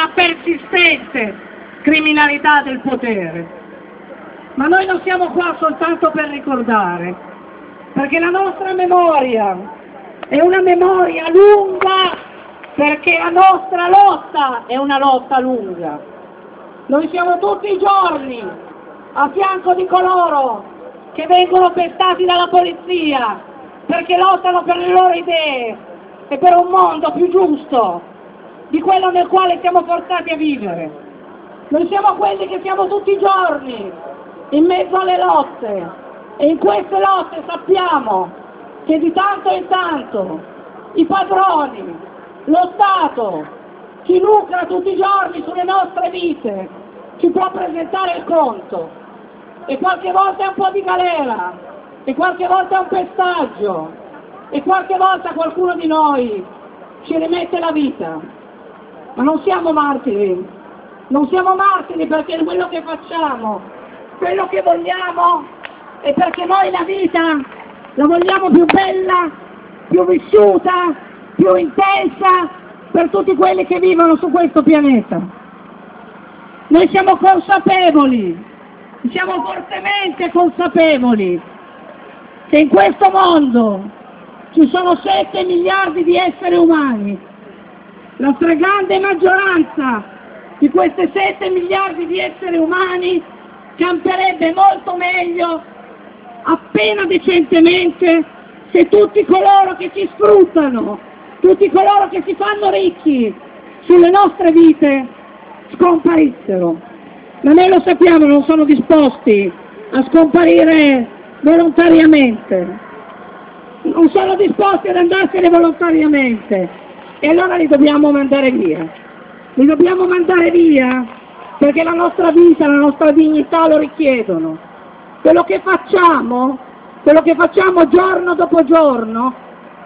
dalla persistente criminalità del potere. Ma noi non siamo qua soltanto per ricordare, perché la nostra memoria è una memoria lunga, perché la nostra lotta è una lotta lunga. Noi siamo tutti i giorni a fianco di coloro che vengono pestati dalla polizia perché lottano per le loro idee e per un mondo più giusto di quello nel quale siamo forzati a vivere. Noi siamo quelli che siamo tutti i giorni in mezzo alle lotte. E in queste lotte sappiamo che di tanto in tanto i padroni, lo Stato, chi lucra tutti i giorni sulle nostre vite, ci può presentare il conto. E qualche volta è un po' di galera e qualche volta è un pestaggio e qualche volta qualcuno di noi ci rimette la vita ma non siamo martiri non siamo martiri perché quello che facciamo quello che vogliamo è perché noi la vita la vogliamo più bella più vissuta più intensa per tutti quelli che vivono su questo pianeta noi siamo consapevoli siamo fortemente consapevoli che in questo mondo ci sono 7 miliardi di esseri umani. La stragrande maggioranza di queste 7 miliardi di esseri umani camperebbe molto meglio, appena decentemente, se tutti coloro che ci sfruttano, tutti coloro che si fanno ricchi sulle nostre vite, scomparissero. Ma noi lo sappiamo, non sono disposti a scomparire volontariamente, non sono disposti ad andarsene volontariamente e allora li dobbiamo mandare via, li dobbiamo mandare via perché la nostra vita, la nostra dignità lo richiedono. Quello che facciamo, quello che facciamo giorno dopo giorno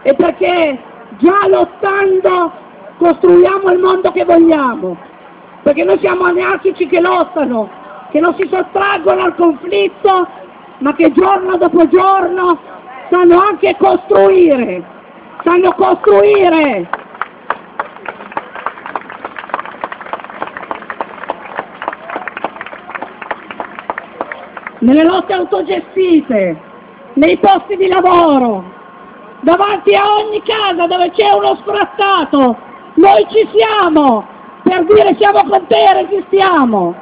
è perché già lottando costruiamo il mondo che vogliamo, perché noi siamo anarchici che lottano, che non si sottraggono al conflitto, ma che giorno dopo giorno sanno anche costruire, sanno costruire. Nelle lotte autogestite, nei posti di lavoro, davanti a ogni casa dove c'è uno sfrattato, noi ci siamo, per dire siamo con te e resistiamo,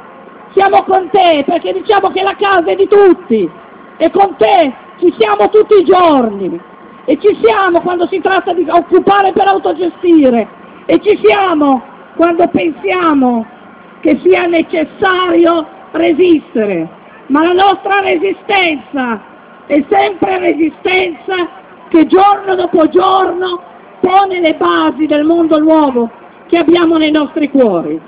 siamo con te perché diciamo che la casa è di tutti e con te ci siamo tutti i giorni e ci siamo quando si tratta di occupare per autogestire e ci siamo quando pensiamo che sia necessario resistere, ma la nostra resistenza è sempre resistenza che giorno dopo giorno pone le basi del mondo nuovo che abbiamo nei nostri cuori.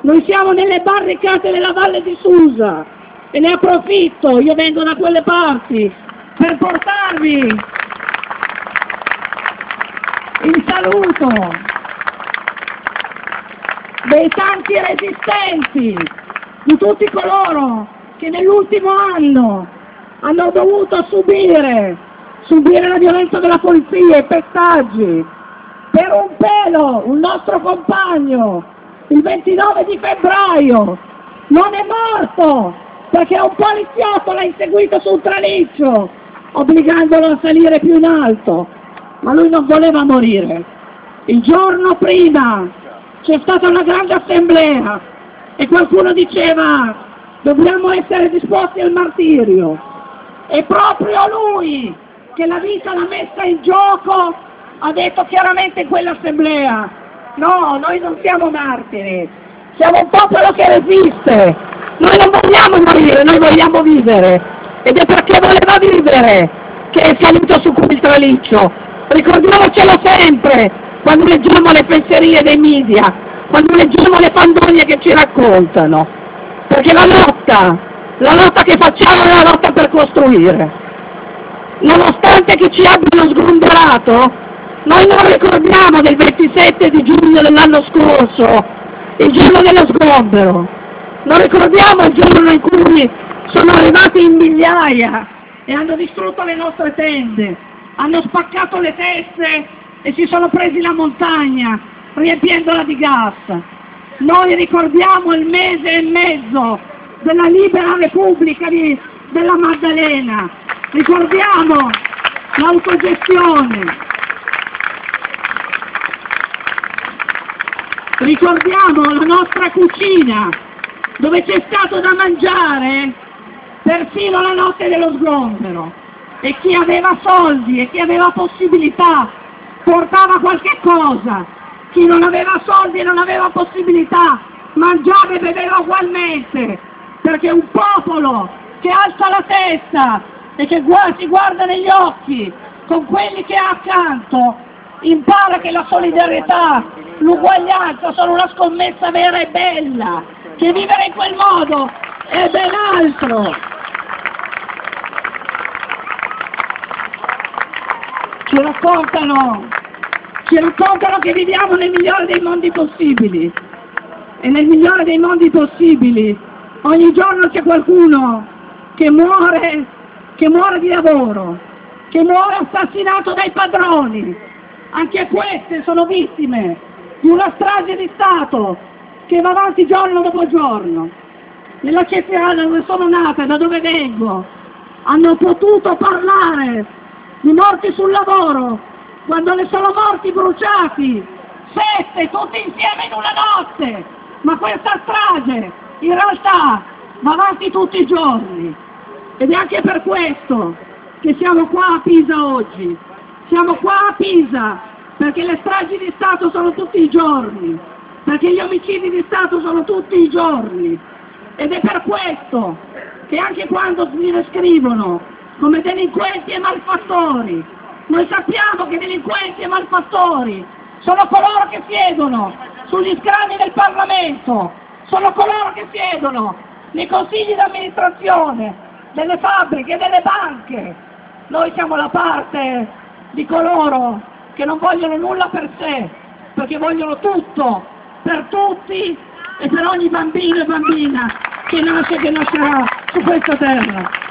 Noi siamo nelle barricate della Valle di Susa e ne approfitto, io vengo da quelle parti, per portarvi il saluto dei tanti resistenti, di tutti coloro che nell'ultimo anno hanno dovuto subire, subire la violenza della polizia, i pestaggi, per un pelo, un nostro compagno, il 29 di febbraio, non è morto perché un poliziotto l'ha inseguito su un traliccio, obbligandolo a salire più in alto, ma lui non voleva morire. Il giorno prima c'è stata una grande assemblea e qualcuno diceva dobbiamo essere disposti al martirio. È proprio lui che la vita l'ha messa in gioco ha detto chiaramente in quell'assemblea, no, noi non siamo martiri, siamo un popolo che resiste, noi non vogliamo morire, noi vogliamo vivere, ed è perché voleva vivere che è salito su quel traliccio, ricordiamocelo sempre, quando leggiamo le fesserie dei media, quando leggiamo le fandonie che ci raccontano, perché la lotta, la lotta che facciamo è una lotta per costruire. Nonostante che ci abbiano sgrumberato, noi non ricordiamo del 27 di giugno dell'anno scorso, il giorno dello sgombero, non ricordiamo il giorno in cui sono arrivati in migliaia e hanno distrutto le nostre tende, hanno spaccato le teste e si sono presi la montagna riempiendola di gas. Noi ricordiamo il mese e mezzo della libera Repubblica di, della Maddalena, ricordiamo l'autogestione, ricordiamo la nostra cucina, dove c'è stato da mangiare persino la notte dello sgombero. E chi aveva soldi e chi aveva possibilità portava qualche cosa, chi non aveva soldi e non aveva possibilità mangiava e beveva ugualmente, perché un popolo che alza la testa e che si guarda negli occhi con quelli che ha accanto impara che la solidarietà, l'uguaglianza sono una scommessa vera e bella, che vivere in quel modo è ben altro. Ci raccontano, ci raccontano che viviamo nel migliore dei mondi possibili e nel migliore dei mondi possibili ogni giorno c'è qualcuno che muore, che muore di lavoro, che muore assassinato dai padroni, anche queste sono vittime di una strage di Stato che va avanti giorno dopo giorno. Nella Cetriana dove sono nata, da dove vengo, hanno potuto parlare di morti sul lavoro, quando ne sono morti bruciati, sette, tutti insieme in una notte, ma questa strage in realtà va avanti tutti i giorni. Ed è anche per questo che siamo qua a Pisa oggi, siamo qua a Pisa perché le stragi di Stato sono tutti i giorni, perché gli omicidi di Stato sono tutti i giorni. Ed è per questo che anche quando si descrivono come delinquenti e malfattori, noi sappiamo che delinquenti e malfattori sono coloro che siedono sugli scranni del Parlamento, sono coloro che siedono nei consigli di amministrazione delle fabbriche e delle banche. Noi siamo la parte di coloro che non vogliono nulla per sé, perché vogliono tutto, per tutti e per ogni bambino e bambina che nasce e che nascerà su questa terra.